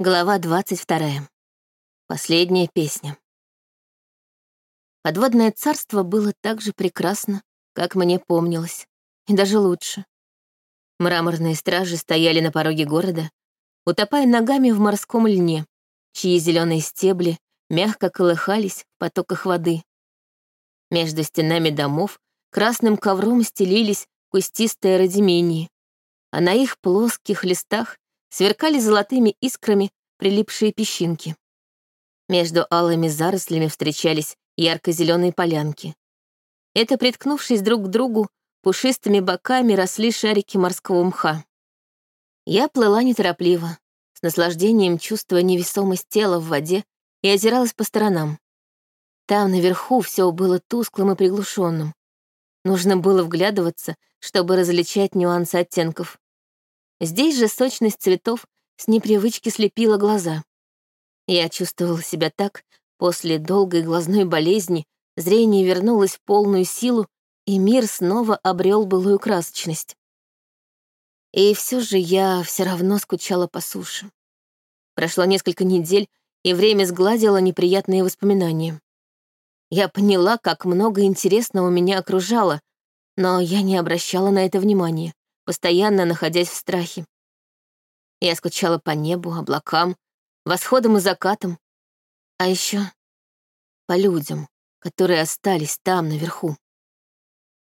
Глава 22. Последняя песня. Подводное царство было так же прекрасно, как мне помнилось, и даже лучше. Мраморные стражи стояли на пороге города, утопая ногами в морском льне, чьи зеленые стебли мягко колыхались в потоках воды. Между стенами домов красным ковром стелились кустистые радимении, а на их плоских листах сверкали золотыми искрами прилипшие песчинки. Между алыми зарослями встречались ярко-зеленые полянки. Это, приткнувшись друг к другу, пушистыми боками росли шарики морского мха. Я плыла неторопливо, с наслаждением чувствуя невесомость тела в воде и озиралась по сторонам. Там наверху все было тусклым и приглушенным. Нужно было вглядываться, чтобы различать нюансы оттенков. Здесь же сочность цветов с непривычки слепила глаза. Я чувствовала себя так, после долгой глазной болезни зрение вернулось в полную силу, и мир снова обрел былую красочность. И все же я все равно скучала по суше. Прошло несколько недель, и время сгладило неприятные воспоминания. Я поняла, как много интересного меня окружало, но я не обращала на это внимания постоянно находясь в страхе. Я скучала по небу, облакам, восходам и закатам, а еще по людям, которые остались там, наверху.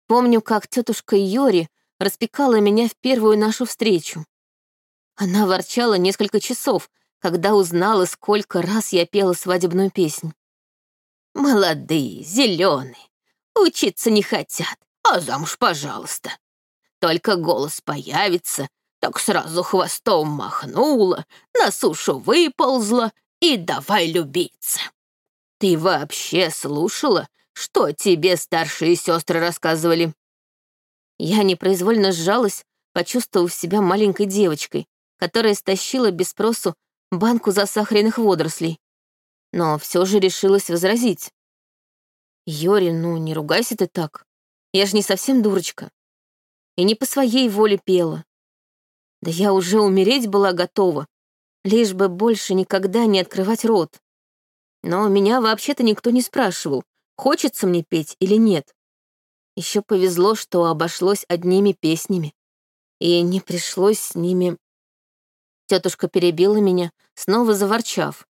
Помню, как тетушка Йори распекала меня в первую нашу встречу. Она ворчала несколько часов, когда узнала, сколько раз я пела свадебную песнь. «Молодые, зеленые, учиться не хотят, а замуж, пожалуйста. Только голос появится, так сразу хвостом махнула, на сушу выползла и давай любиться. Ты вообще слушала, что тебе старшие сестры рассказывали? Я непроизвольно сжалась, почувствовав себя маленькой девочкой, которая стащила без спросу банку засахаренных водорослей. Но все же решилась возразить. «Йори, ну не ругайся ты так. Я же не совсем дурочка и не по своей воле пела. Да я уже умереть была готова, лишь бы больше никогда не открывать рот. Но меня вообще-то никто не спрашивал, хочется мне петь или нет. Еще повезло, что обошлось одними песнями, и не пришлось с ними... Тетушка перебила меня, снова заворчав,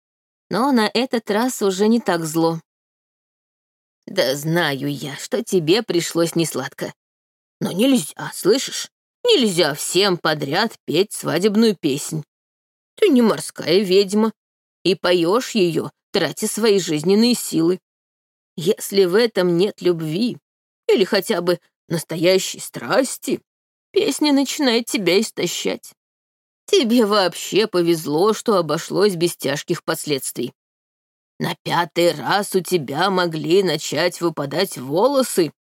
но на этот раз уже не так зло. «Да знаю я, что тебе пришлось несладко. Но нельзя, слышишь? Нельзя всем подряд петь свадебную песнь. Ты не морская ведьма, и поешь ее, тратя свои жизненные силы. Если в этом нет любви или хотя бы настоящей страсти, песня начинает тебя истощать. Тебе вообще повезло, что обошлось без тяжких последствий. На пятый раз у тебя могли начать выпадать волосы,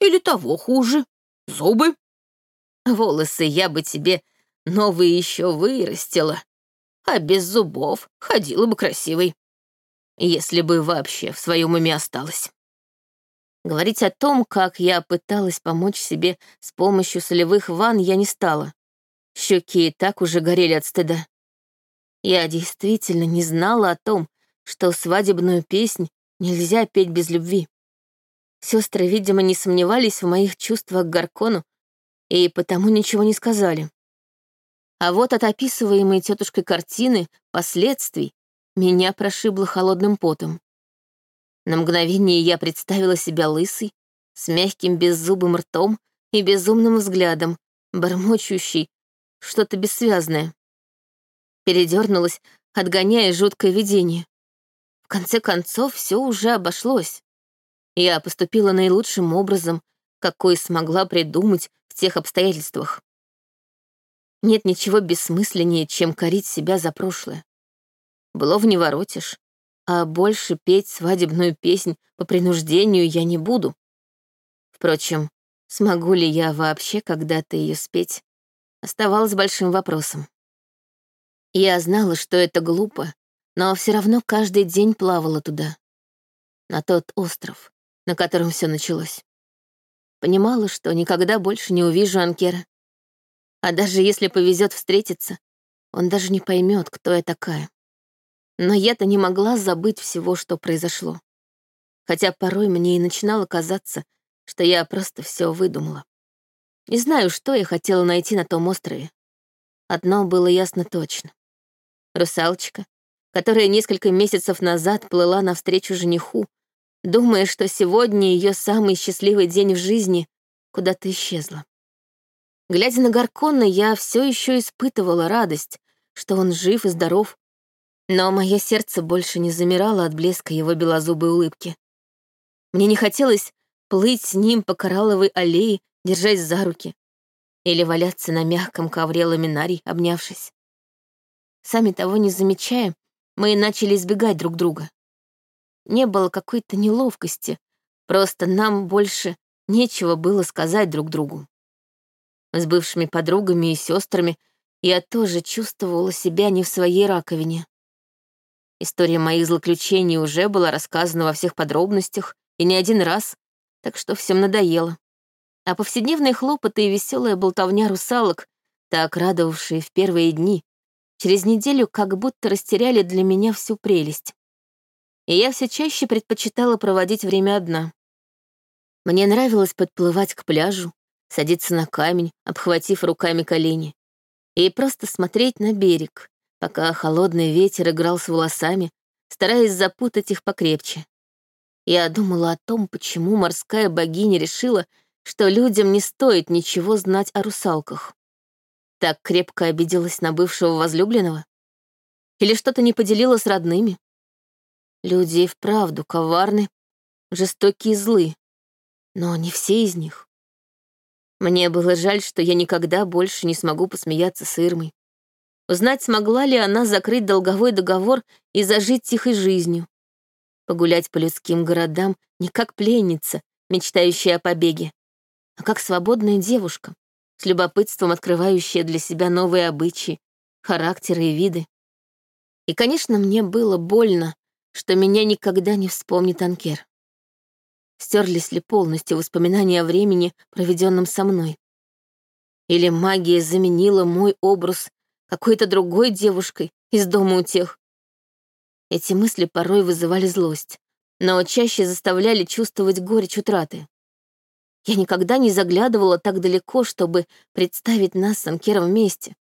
или того хуже, Зубы? Волосы я бы тебе новые еще вырастила, а без зубов ходила бы красивой. Если бы вообще в своем уме осталась. Говорить о том, как я пыталась помочь себе с помощью солевых ванн, я не стала. Щеки и так уже горели от стыда. Я действительно не знала о том, что свадебную песнь нельзя петь без любви. Сестры, видимо, не сомневались в моих чувствах к Гаркону и потому ничего не сказали. А вот от описываемой тетушкой картины последствий меня прошибло холодным потом. На мгновение я представила себя лысой, с мягким беззубым ртом и безумным взглядом, бормочущей что-то бессвязное. Передернулась, отгоняя жуткое видение. В конце концов, все уже обошлось. Я поступила наилучшим образом, какой смогла придумать в тех обстоятельствах. Нет ничего бессмысленнее, чем корить себя за прошлое. Былов не воротишь, а больше петь свадебную песнь по принуждению я не буду. Впрочем, смогу ли я вообще когда-то ее спеть, оставалось большим вопросом. Я знала, что это глупо, но все равно каждый день плавала туда, на тот остров, на котором все началось. Понимала, что никогда больше не увижу Анкера. А даже если повезет встретиться, он даже не поймет, кто я такая. Но я-то не могла забыть всего, что произошло. Хотя порой мне и начинало казаться, что я просто все выдумала. Не знаю, что я хотела найти на том острове. Одно было ясно точно. Русалочка, которая несколько месяцев назад плыла навстречу жениху, думая, что сегодня ее самый счастливый день в жизни, куда-то исчезла. Глядя на Гаркона, я все еще испытывала радость, что он жив и здоров, но мое сердце больше не замирало от блеска его белозубой улыбки. Мне не хотелось плыть с ним по коралловой аллее, держась за руки, или валяться на мягком ковре ламинарий, обнявшись. Сами того не замечая, мы начали избегать друг друга. Не было какой-то неловкости, просто нам больше нечего было сказать друг другу. С бывшими подругами и сестрами я тоже чувствовала себя не в своей раковине. История моих злоключений уже была рассказана во всех подробностях и не один раз, так что всем надоело. А повседневные хлопоты и веселая болтовня русалок, так радовавшие в первые дни, через неделю как будто растеряли для меня всю прелесть. И я все чаще предпочитала проводить время одна. Мне нравилось подплывать к пляжу, садиться на камень, обхватив руками колени, и просто смотреть на берег, пока холодный ветер играл с волосами, стараясь запутать их покрепче. Я думала о том, почему морская богиня решила, что людям не стоит ничего знать о русалках. Так крепко обиделась на бывшего возлюбленного? Или что-то не поделила с родными? Люди и вправду коварны, жестокие и злы, но не все из них. Мне было жаль, что я никогда больше не смогу посмеяться с Ирмой. Узнать, смогла ли она закрыть долговой договор и зажить тихой жизнью. Погулять по людским городам не как пленница, мечтающая о побеге, а как свободная девушка, с любопытством открывающая для себя новые обычаи, характеры и виды. И, конечно, мне было больно, что меня никогда не вспомнит Анкер. Стерлись ли полностью воспоминания о времени, проведенном со мной? Или магия заменила мой образ какой-то другой девушкой из дома у тех? Эти мысли порой вызывали злость, но чаще заставляли чувствовать горечь утраты. Я никогда не заглядывала так далеко, чтобы представить нас с Анкером вместе.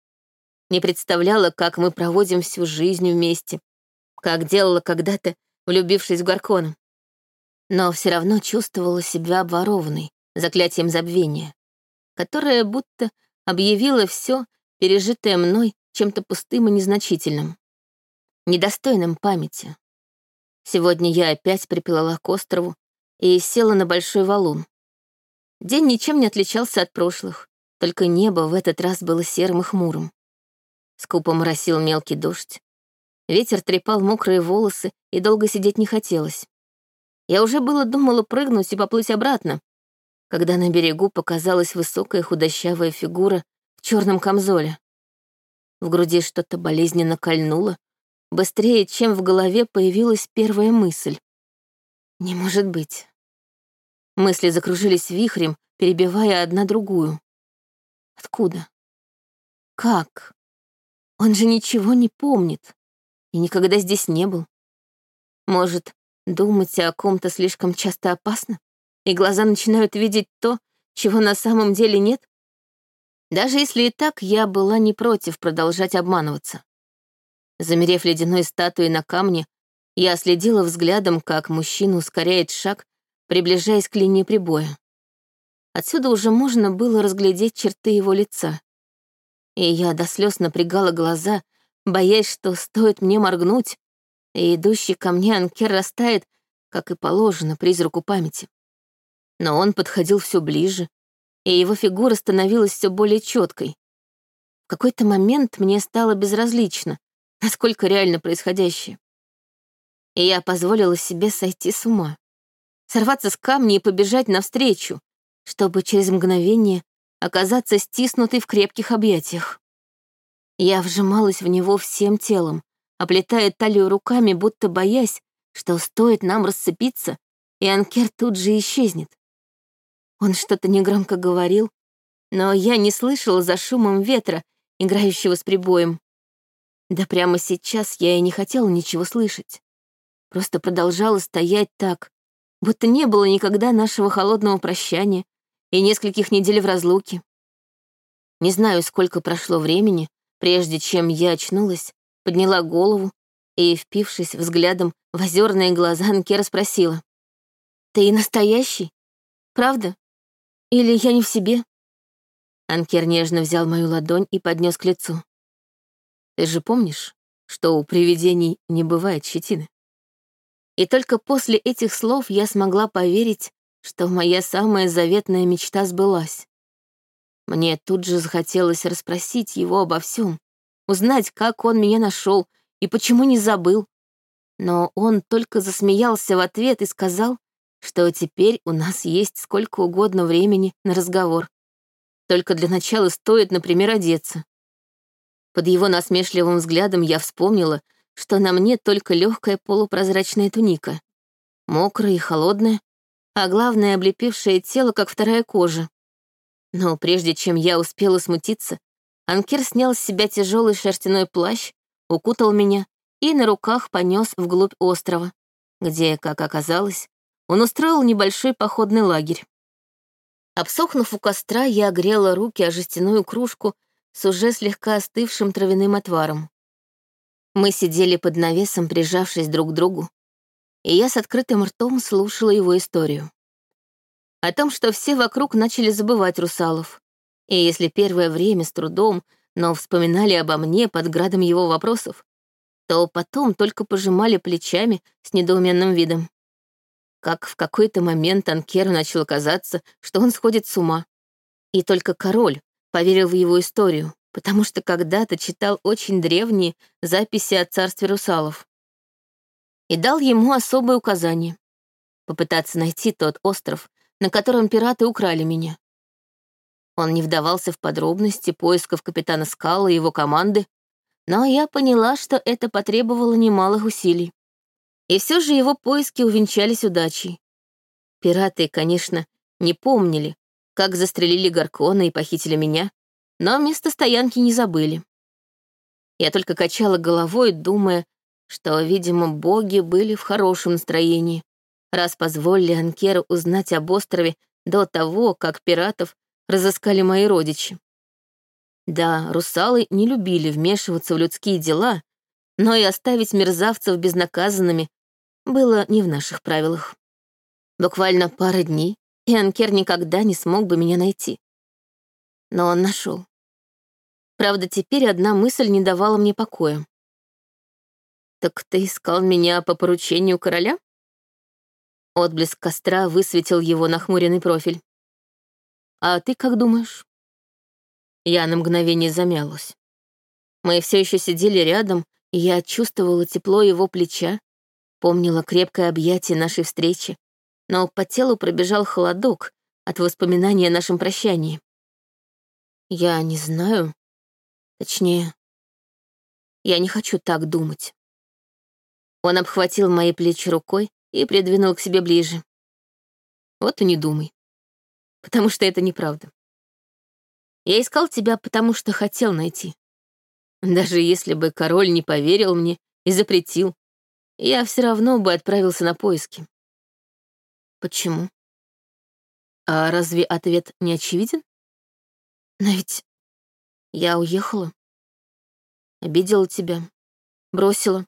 Не представляла, как мы проводим всю жизнь вместе, как делала когда-то, влюбившись в Гаркона но все равно чувствовала себя обворованной заклятием забвения, которое будто объявило все, пережитое мной, чем-то пустым и незначительным, недостойным памяти. Сегодня я опять приплыла к острову и села на большой валун. День ничем не отличался от прошлых, только небо в этот раз было серым и хмурым. Скупо моросил мелкий дождь. Ветер трепал мокрые волосы, и долго сидеть не хотелось. Я уже было думала прыгнуть и поплыть обратно, когда на берегу показалась высокая худощавая фигура в черном камзоле. В груди что-то болезненно кольнуло, быстрее, чем в голове появилась первая мысль. Не может быть. Мысли закружились вихрем, перебивая одна другую. Откуда? Как? Он же ничего не помнит и никогда здесь не был. Может, Думать о ком-то слишком часто опасно, и глаза начинают видеть то, чего на самом деле нет. Даже если и так, я была не против продолжать обманываться. Замерев ледяной статуей на камне, я следила взглядом, как мужчина ускоряет шаг, приближаясь к линии прибоя. Отсюда уже можно было разглядеть черты его лица. И я до слез напрягала глаза, боясь, что стоит мне моргнуть, и идущий ко мне Анкер растает, как и положено призраку памяти. Но он подходил все ближе, и его фигура становилась все более четкой. В какой-то момент мне стало безразлично, насколько реально происходящее. И я позволила себе сойти с ума, сорваться с камня и побежать навстречу, чтобы через мгновение оказаться стиснутой в крепких объятиях. Я вжималась в него всем телом, оплетая талию руками, будто боясь, что стоит нам расцепиться, и Анкер тут же исчезнет. Он что-то негромко говорил, но я не слышала за шумом ветра, играющего с прибоем. Да прямо сейчас я и не хотела ничего слышать. Просто продолжала стоять так, будто не было никогда нашего холодного прощания и нескольких недель в разлуке. Не знаю, сколько прошло времени, прежде чем я очнулась, подняла голову и, впившись взглядом в озерные глаза, Анкера спросила. «Ты настоящий? Правда? Или я не в себе?» Анкер нежно взял мою ладонь и поднес к лицу. «Ты же помнишь, что у привидений не бывает щетины?» И только после этих слов я смогла поверить, что моя самая заветная мечта сбылась. Мне тут же захотелось расспросить его обо всем, узнать, как он меня нашел и почему не забыл. Но он только засмеялся в ответ и сказал, что теперь у нас есть сколько угодно времени на разговор. Только для начала стоит, например, одеться. Под его насмешливым взглядом я вспомнила, что на мне только легкая полупрозрачная туника, мокрая и холодная, а главное, облепившее тело, как вторая кожа. Но прежде чем я успела смутиться, Анкер снял с себя тяжелый шерстяной плащ, укутал меня и на руках понес вглубь острова, где, как оказалось, он устроил небольшой походный лагерь. Обсохнув у костра, я огрела руки о жестяную кружку с уже слегка остывшим травяным отваром. Мы сидели под навесом, прижавшись друг к другу, и я с открытым ртом слушала его историю. О том, что все вокруг начали забывать русалов, и если первое время с трудом, но вспоминали обо мне под градом его вопросов, то потом только пожимали плечами с недоуменным видом. Как в какой-то момент Анкеру начало казаться, что он сходит с ума. И только король поверил в его историю, потому что когда-то читал очень древние записи о царстве русалов и дал ему особое указание — попытаться найти тот остров, на котором пираты украли меня. Он не вдавался в подробности поисков капитана Скала и его команды, но я поняла, что это потребовало немалых усилий. И все же его поиски увенчались удачей. Пираты, конечно, не помнили, как застрелили Гаркона и похитили меня, но место стоянки не забыли. Я только качала головой, думая, что, видимо, боги были в хорошем настроении, раз позволили Анкеру узнать об острове до того, как пиратов разыскали мои родичи. Да, русалы не любили вмешиваться в людские дела, но и оставить мерзавцев безнаказанными было не в наших правилах. Буквально пара дней, и Анкер никогда не смог бы меня найти. Но он нашел. Правда, теперь одна мысль не давала мне покоя. «Так ты искал меня по поручению короля?» Отблеск костра высветил его нахмуренный профиль. «А ты как думаешь?» Я на мгновение замялась. Мы все еще сидели рядом, и я чувствовала тепло его плеча, помнила крепкое объятие нашей встречи, но по телу пробежал холодок от воспоминания о нашем прощании. Я не знаю. Точнее, я не хочу так думать. Он обхватил мои плечи рукой и придвинул к себе ближе. Вот и не думай. Потому что это неправда. Я искал тебя, потому что хотел найти. Даже если бы король не поверил мне и запретил, я все равно бы отправился на поиски. Почему? А разве ответ не очевиден? Но ведь я уехала. Обидела тебя, бросила.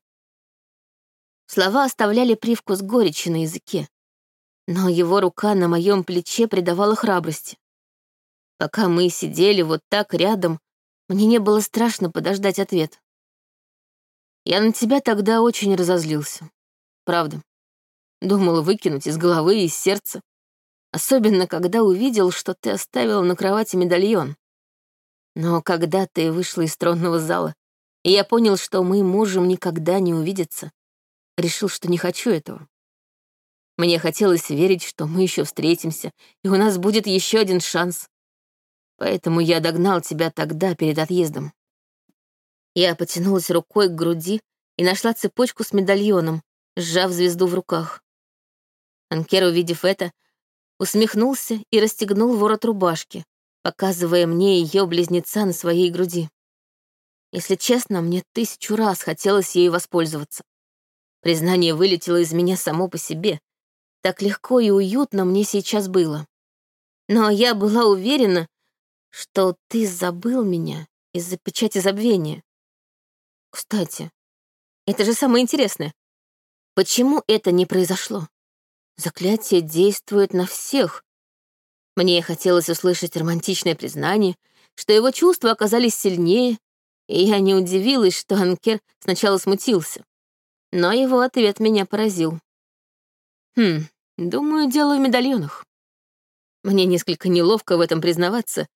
Слова оставляли привкус горечи на языке, но его рука на моем плече придавала храбрости. Пока мы сидели вот так рядом, мне не было страшно подождать ответ. Я на тебя тогда очень разозлился. Правда. Думала выкинуть из головы и из сердца. Особенно, когда увидел, что ты оставил на кровати медальон. Но когда ты вышла из тронного зала, и я понял, что мы можем никогда не увидеться, решил, что не хочу этого. Мне хотелось верить, что мы еще встретимся, и у нас будет еще один шанс. Поэтому я догнал тебя тогда, перед отъездом. Я потянулась рукой к груди и нашла цепочку с медальоном, сжав звезду в руках. Анкер, увидев это, усмехнулся и расстегнул ворот рубашки, показывая мне ее близнеца на своей груди. Если честно, мне тысячу раз хотелось ею воспользоваться. Признание вылетело из меня само по себе. Так легко и уютно мне сейчас было. Но я была уверена, что ты забыл меня из-за печати забвения. Кстати, это же самое интересное. Почему это не произошло? Заклятие действует на всех. Мне хотелось услышать романтичное признание, что его чувства оказались сильнее, и я не удивилась, что Анкер сначала смутился. Но его ответ меня поразил. Хм, думаю, дело в медальонах. Мне несколько неловко в этом признаваться,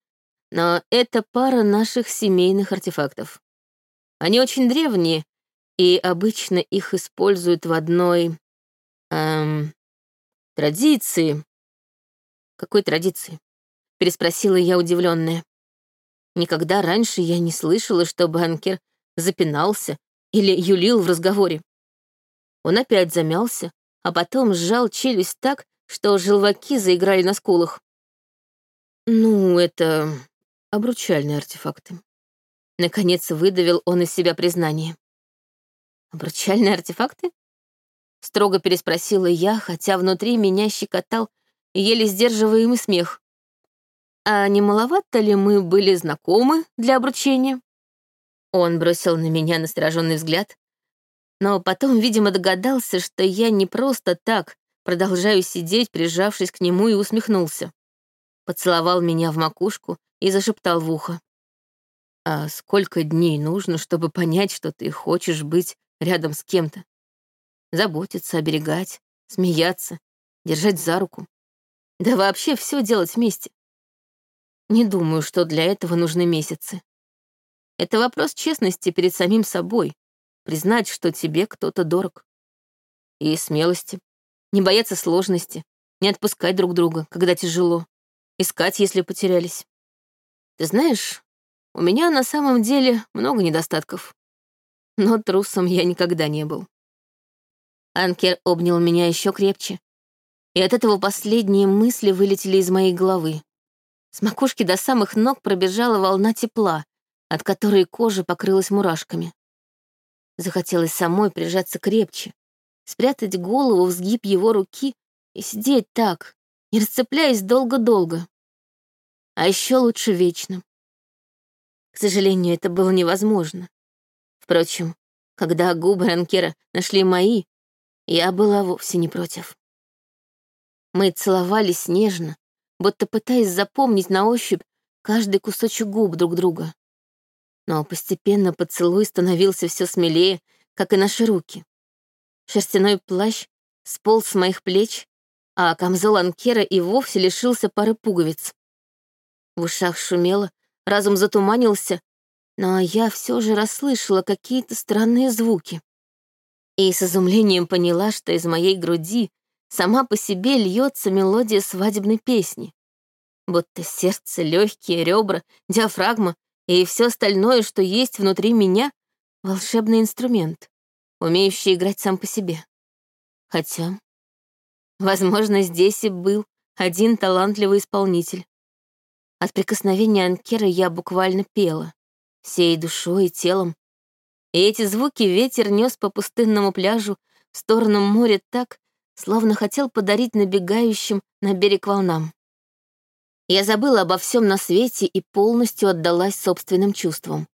но это пара наших семейных артефактов. Они очень древние, и обычно их используют в одной... Эм, традиции. Какой традиции? Переспросила я удивленная. Никогда раньше я не слышала, чтобы Анкер запинался или юлил в разговоре. Он опять замялся, а потом сжал челюсть так, что желваки заиграли на скулах. «Ну, это обручальные артефакты». Наконец выдавил он из себя признание. «Обручальные артефакты?» Строго переспросила я, хотя внутри меня щекотал еле сдерживаемый смех. «А не маловато ли мы были знакомы для обручения?» Он бросил на меня настороженный взгляд, но потом, видимо, догадался, что я не просто так продолжаю сидеть, прижавшись к нему, и усмехнулся. Поцеловал меня в макушку и зашептал в ухо. «А сколько дней нужно, чтобы понять, что ты хочешь быть рядом с кем-то? Заботиться, оберегать, смеяться, держать за руку. Да вообще все делать вместе. Не думаю, что для этого нужны месяцы. Это вопрос честности перед самим собой, признать, что тебе кто-то дорог. И смелости, не бояться сложности, не отпускать друг друга, когда тяжело, искать, если потерялись. Ты знаешь, у меня на самом деле много недостатков, но трусом я никогда не был. Анкер обнял меня еще крепче, и от этого последние мысли вылетели из моей головы. С макушки до самых ног пробежала волна тепла, от которой кожа покрылась мурашками. Захотелось самой прижаться крепче, спрятать голову в сгиб его руки и сидеть так, не расцепляясь долго-долго. А еще лучше вечно. К сожалению, это было невозможно. Впрочем, когда губы Ранкера нашли мои, я была вовсе не против. Мы целовались нежно, будто пытаясь запомнить на ощупь каждый кусочек губ друг друга. Но постепенно поцелуй становился все смелее, как и наши руки. Шерстяной плащ сполз с моих плеч, а камзол Анкера и вовсе лишился пары пуговиц. В ушах шумело, разум затуманился, но я все же расслышала какие-то странные звуки. И с изумлением поняла, что из моей груди сама по себе льется мелодия свадебной песни. Будто сердце, легкие, ребра, диафрагма и все остальное, что есть внутри меня, волшебный инструмент, умеющий играть сам по себе. Хотя, возможно, здесь и был один талантливый исполнитель. От прикосновения Анкера я буквально пела, всей душой и телом. И эти звуки ветер нес по пустынному пляжу в сторону моря так, словно хотел подарить набегающим на берег волнам. Я забыла обо всем на свете и полностью отдалась собственным чувствам.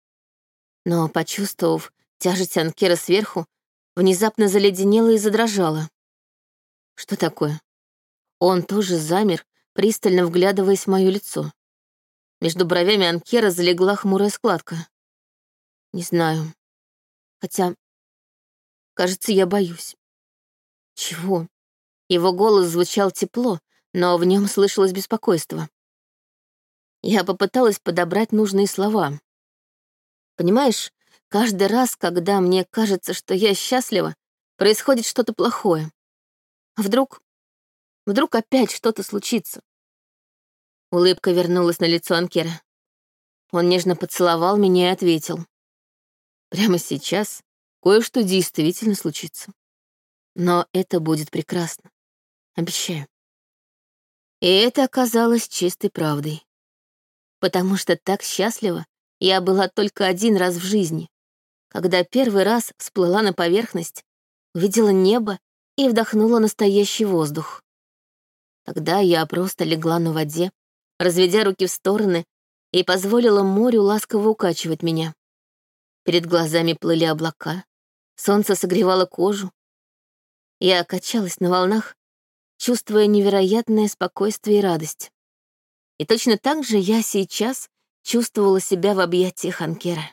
Но, почувствовав тяжесть Анкера сверху, внезапно заледенела и задрожала. Что такое? Он тоже замер, пристально вглядываясь в мое лицо. Между бровями Анкера залегла хмурая складка. Не знаю. Хотя, кажется, я боюсь. Чего? Его голос звучал тепло, но в нем слышалось беспокойство. Я попыталась подобрать нужные слова. Понимаешь, каждый раз, когда мне кажется, что я счастлива, происходит что-то плохое. Вдруг... Вдруг опять что-то случится. Улыбка вернулась на лицо Анкера. Он нежно поцеловал меня и ответил. Прямо сейчас кое-что действительно случится. Но это будет прекрасно. Обещаю. И это оказалось чистой правдой потому что так счастлива я была только один раз в жизни, когда первый раз всплыла на поверхность, увидела небо и вдохнула настоящий воздух. Тогда я просто легла на воде, разведя руки в стороны, и позволила морю ласково укачивать меня. Перед глазами плыли облака, солнце согревало кожу. Я качалась на волнах, чувствуя невероятное спокойствие и радость. И точно так же я сейчас чувствовала себя в объятиях Анкера.